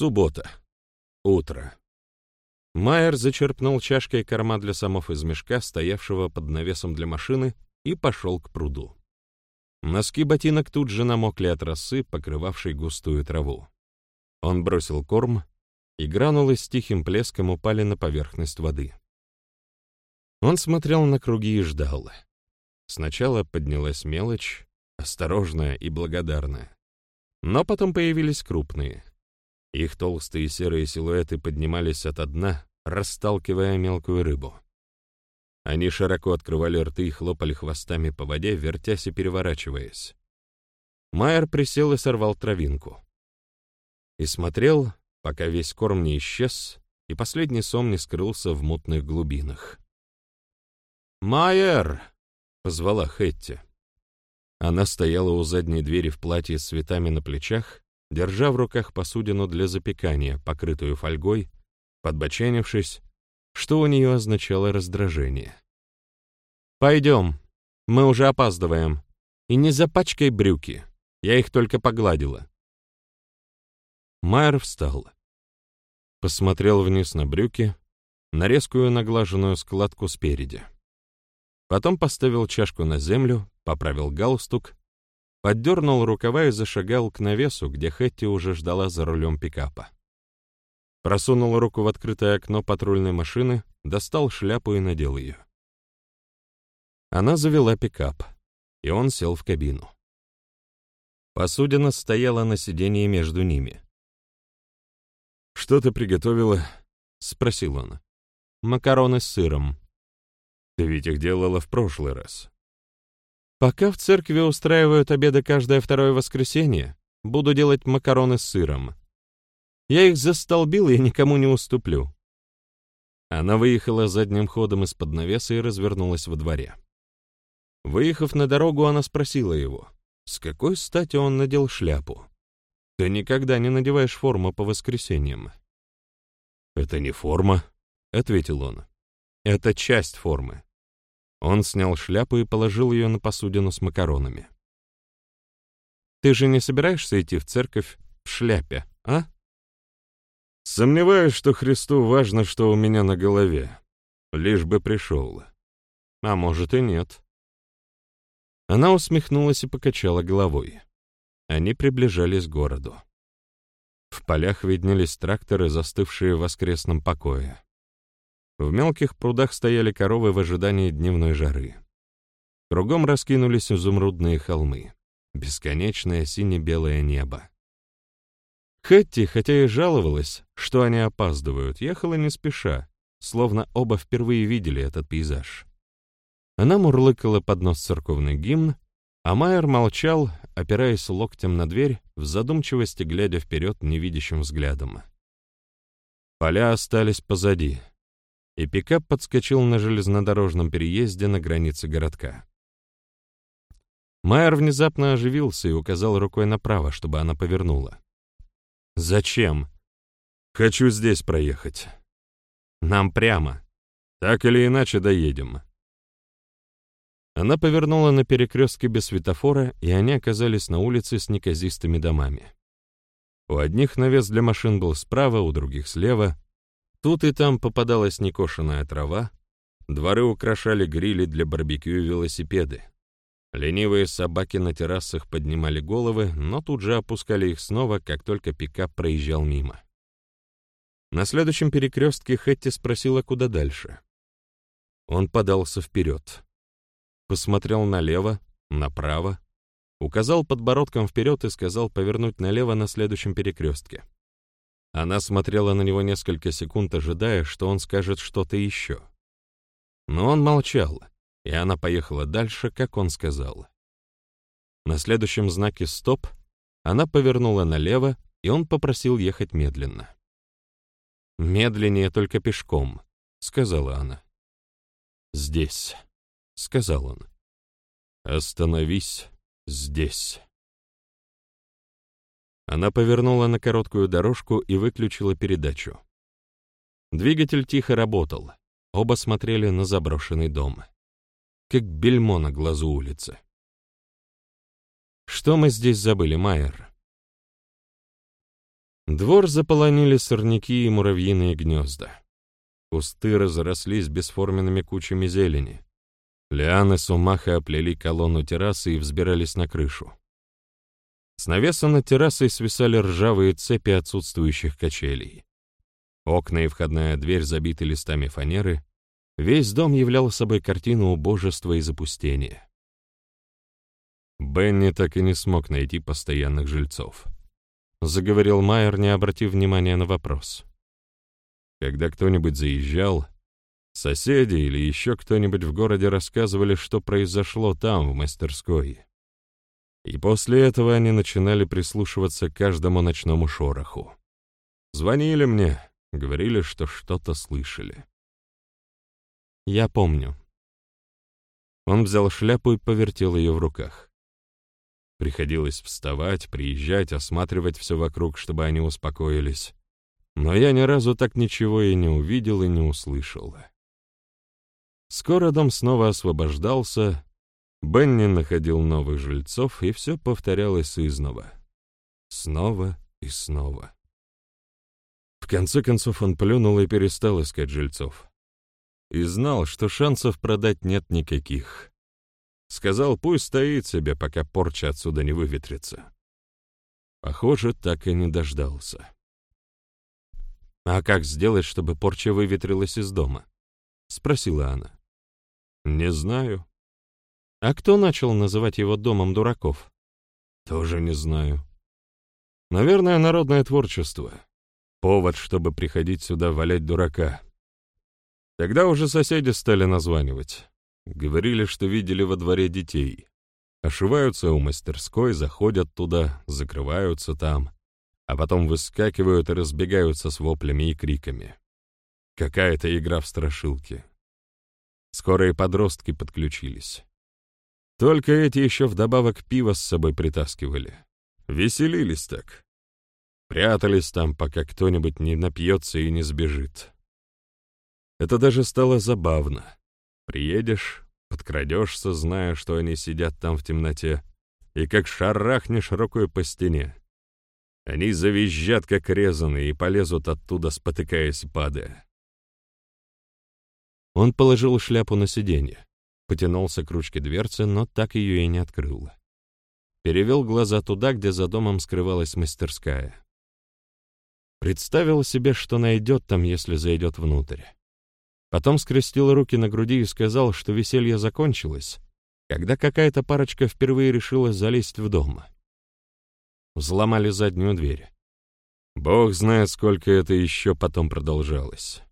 Суббота. Утро. Майер зачерпнул чашкой корма для самов из мешка, стоявшего под навесом для машины, и пошел к пруду. Носки ботинок тут же намокли от росы, покрывавшей густую траву. Он бросил корм, и гранулы с тихим плеском упали на поверхность воды. Он смотрел на круги и ждал. Сначала поднялась мелочь, осторожная и благодарная. Но потом появились крупные. Их толстые серые силуэты поднимались от дна, расталкивая мелкую рыбу. Они широко открывали рты и хлопали хвостами по воде, вертясь и переворачиваясь. Майер присел и сорвал травинку. И смотрел, пока весь корм не исчез, и последний сом не скрылся в мутных глубинах. «Майер!» — позвала Хэтти. Она стояла у задней двери в платье с цветами на плечах, держа в руках посудину для запекания, покрытую фольгой, подбоченившись, что у нее означало раздражение. «Пойдем, мы уже опаздываем. И не запачкай брюки, я их только погладила». Майер встал. Посмотрел вниз на брюки, на резкую наглаженную складку спереди. Потом поставил чашку на землю, поправил галстук, поддернул рукава и зашагал к навесу, где Хэтти уже ждала за рулем пикапа. Просунул руку в открытое окно патрульной машины, достал шляпу и надел ее. Она завела пикап, и он сел в кабину. Посудина стояла на сиденье между ними. «Что ты приготовила?» — спросил он. «Макароны с сыром», ты ведь их делала в прошлый раз. Пока в церкви устраивают обеды каждое второе воскресенье, буду делать макароны с сыром. Я их застолбил и никому не уступлю. Она выехала задним ходом из-под навеса и развернулась во дворе. Выехав на дорогу, она спросила его, с какой стати он надел шляпу. «Ты никогда не надеваешь форму по воскресеньям». «Это не форма», — ответил он. «Это часть формы. Он снял шляпу и положил ее на посудину с макаронами. «Ты же не собираешься идти в церковь в шляпе, а?» «Сомневаюсь, что Христу важно, что у меня на голове. Лишь бы пришел. А может и нет». Она усмехнулась и покачала головой. Они приближались к городу. В полях виднелись тракторы, застывшие в воскресном покое. В мелких прудах стояли коровы в ожидании дневной жары. Кругом раскинулись изумрудные холмы, бесконечное сине-белое небо. Хэтти, хотя и жаловалась, что они опаздывают, ехала не спеша, словно оба впервые видели этот пейзаж. Она мурлыкала под нос церковный гимн, а Майер молчал, опираясь локтем на дверь, в задумчивости глядя вперед невидящим взглядом. Поля остались позади — и пикап подскочил на железнодорожном переезде на границе городка. Майер внезапно оживился и указал рукой направо, чтобы она повернула. «Зачем?» «Хочу здесь проехать». «Нам прямо. Так или иначе доедем». Она повернула на перекрестке без светофора, и они оказались на улице с неказистыми домами. У одних навес для машин был справа, у других слева, Тут и там попадалась некошенная трава, дворы украшали грили для барбекю и велосипеды. Ленивые собаки на террасах поднимали головы, но тут же опускали их снова, как только пикап проезжал мимо. На следующем перекрестке Хэтти спросила, куда дальше. Он подался вперед. Посмотрел налево, направо, указал подбородком вперед и сказал повернуть налево на следующем перекрестке. Она смотрела на него несколько секунд, ожидая, что он скажет что-то еще. Но он молчал, и она поехала дальше, как он сказал. На следующем знаке «Стоп» она повернула налево, и он попросил ехать медленно. «Медленнее только пешком», — сказала она. «Здесь», — сказал он. «Остановись здесь». Она повернула на короткую дорожку и выключила передачу. Двигатель тихо работал. Оба смотрели на заброшенный дом. Как бельмо на глазу улицы. «Что мы здесь забыли, Майер?» Двор заполонили сорняки и муравьиные гнезда. Кусты разрослись бесформенными кучами зелени. Лианы сумаха оплели колонну террасы и взбирались на крышу. С навеса над террасой свисали ржавые цепи отсутствующих качелей. Окна и входная дверь забиты листами фанеры. Весь дом являл собой картину убожества и запустения. Бенни так и не смог найти постоянных жильцов. Заговорил Майер, не обратив внимания на вопрос. Когда кто-нибудь заезжал, соседи или еще кто-нибудь в городе рассказывали, что произошло там, в мастерской. И после этого они начинали прислушиваться к каждому ночному шороху. Звонили мне, говорили, что что-то слышали. Я помню. Он взял шляпу и повертел ее в руках. Приходилось вставать, приезжать, осматривать все вокруг, чтобы они успокоились. Но я ни разу так ничего и не увидел, и не услышал. Скоро дом снова освобождался, Бенни находил новых жильцов, и все повторялось изнова. Снова и снова. В конце концов он плюнул и перестал искать жильцов. И знал, что шансов продать нет никаких. Сказал, пусть стоит себе, пока порча отсюда не выветрится. Похоже, так и не дождался. «А как сделать, чтобы порча выветрилась из дома?» — спросила она. «Не знаю», а кто начал называть его домом дураков? Тоже не знаю. Наверное, народное творчество. Повод, чтобы приходить сюда валять дурака. Тогда уже соседи стали названивать. Говорили, что видели во дворе детей. Ошиваются у мастерской, заходят туда, закрываются там, а потом выскакивают и разбегаются с воплями и криками. Какая-то игра в страшилки. Скоро и подростки подключились. Только эти еще вдобавок пиво с собой притаскивали. Веселились так. Прятались там, пока кто-нибудь не напьется и не сбежит. Это даже стало забавно. Приедешь, подкрадешься, зная, что они сидят там в темноте, и как шарахнешь рукой по стене. Они завизжат, как резаные, и полезут оттуда, спотыкаясь и падая. Он положил шляпу на сиденье потянулся к ручке дверцы, но так ее и не открыл. Перевел глаза туда, где за домом скрывалась мастерская. Представил себе, что найдет там, если зайдет внутрь. Потом скрестил руки на груди и сказал, что веселье закончилось, когда какая-то парочка впервые решила залезть в дом. Взломали заднюю дверь. Бог знает, сколько это еще потом продолжалось.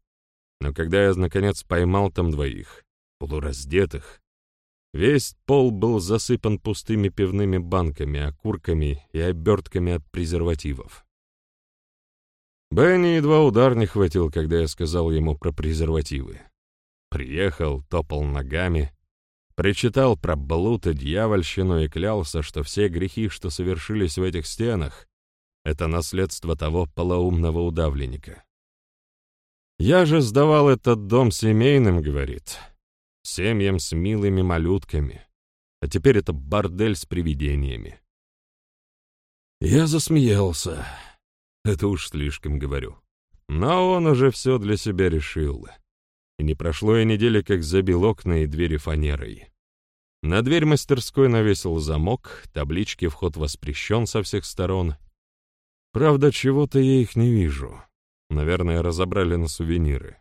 Но когда я, наконец, поймал там двоих, полураздетых. Весь пол был засыпан пустыми пивными банками, окурками и обертками от презервативов. Бенни едва удар не хватил, когда я сказал ему про презервативы. Приехал, топал ногами, причитал про блуд и дьявольщину и клялся, что все грехи, что совершились в этих стенах, это наследство того полоумного удавленника. «Я же сдавал этот дом семейным», — говорит семьям с милыми малютками, а теперь это бордель с привидениями. Я засмеялся. Это уж слишком говорю. Но он уже все для себя решил. И не прошло и недели, как забил окна и двери фанерой. На дверь мастерской навесил замок, таблички «Вход воспрещен» со всех сторон. Правда, чего-то я их не вижу. Наверное, разобрали на сувениры.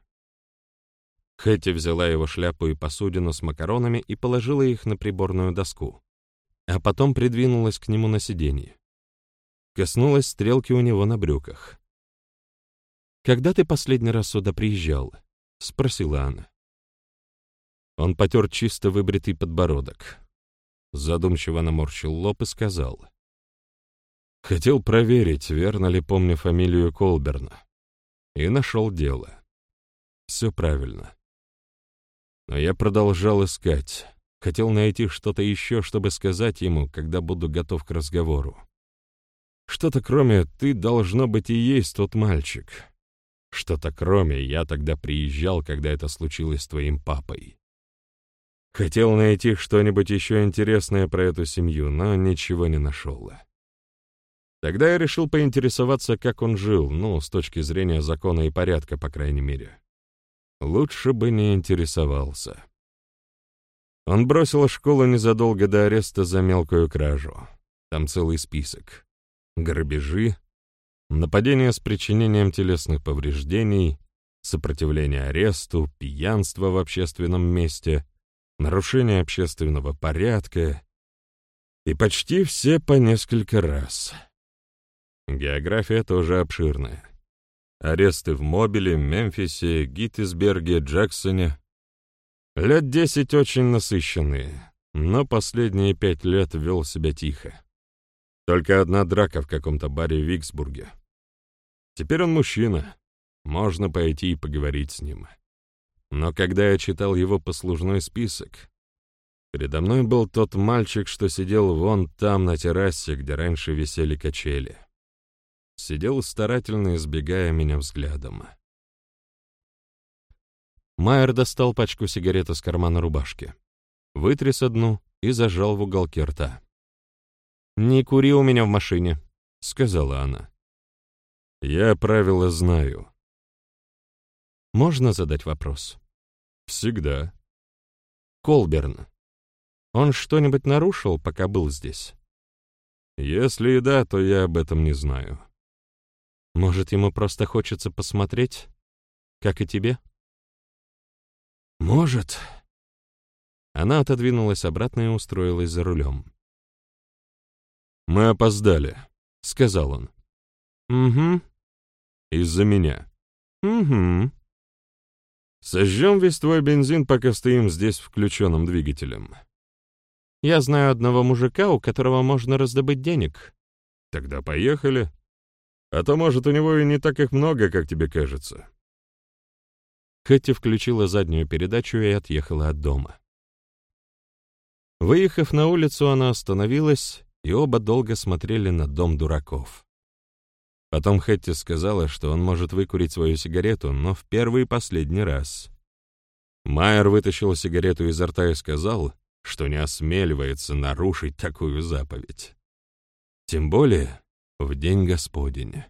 Хэти взяла его шляпу и посудину с макаронами и положила их на приборную доску, а потом придвинулась к нему на сиденье. Коснулась стрелки у него на брюках. «Когда ты последний раз сюда приезжал?» — спросила она. Он потер чисто выбритый подбородок. Задумчиво наморщил лоб и сказал. «Хотел проверить, верно ли помню фамилию Колберна. И нашел дело. Все правильно. Но я продолжал искать. Хотел найти что-то еще, чтобы сказать ему, когда буду готов к разговору. Что-то кроме «ты, должно быть, и есть тот мальчик». Что-то кроме «я тогда приезжал, когда это случилось с твоим папой». Хотел найти что-нибудь еще интересное про эту семью, но ничего не нашел. Тогда я решил поинтересоваться, как он жил, ну, с точки зрения закона и порядка, по крайней мере. Лучше бы не интересовался. Он бросил школу незадолго до ареста за мелкую кражу. Там целый список. Грабежи, нападение с причинением телесных повреждений, сопротивление аресту, пьянство в общественном месте, нарушение общественного порядка и почти все по несколько раз. География тоже обширная. Аресты в Мобиле, Мемфисе, Гиттисберге, Джексоне. Лет десять очень насыщенные, но последние пять лет вел себя тихо. Только одна драка в каком-то баре в Виксбурге. Теперь он мужчина, можно пойти и поговорить с ним. Но когда я читал его послужной список, передо мной был тот мальчик, что сидел вон там на террасе, где раньше висели качели. Сидел старательно, избегая меня взглядом. Майер достал пачку сигарет из кармана рубашки, вытряс одну и зажал в уголке рта. «Не кури у меня в машине», — сказала она. «Я правила знаю», можно задать вопрос? Всегда. Колберн. Он что-нибудь нарушил, пока был здесь? Если и да, то я об этом не знаю. Может, ему просто хочется посмотреть, как и тебе? Может. Она отодвинулась обратно и устроилась за рулем. «Мы опоздали», — сказал он. «Угу». «Из-за меня». «Угу». Сожжем весь твой бензин, пока стоим здесь включенным двигателем. Я знаю одного мужика, у которого можно раздобыть денег. Тогда поехали. А то, может, у него и не так их много, как тебе кажется. Кэти включила заднюю передачу и отъехала от дома. Выехав на улицу, она остановилась, и оба долго смотрели на дом дураков. Потом Хэтти сказала, что он может выкурить свою сигарету, но в первый и последний раз. Майер вытащил сигарету изо рта и сказал, что не осмеливается нарушить такую заповедь. Тем более в день Господень.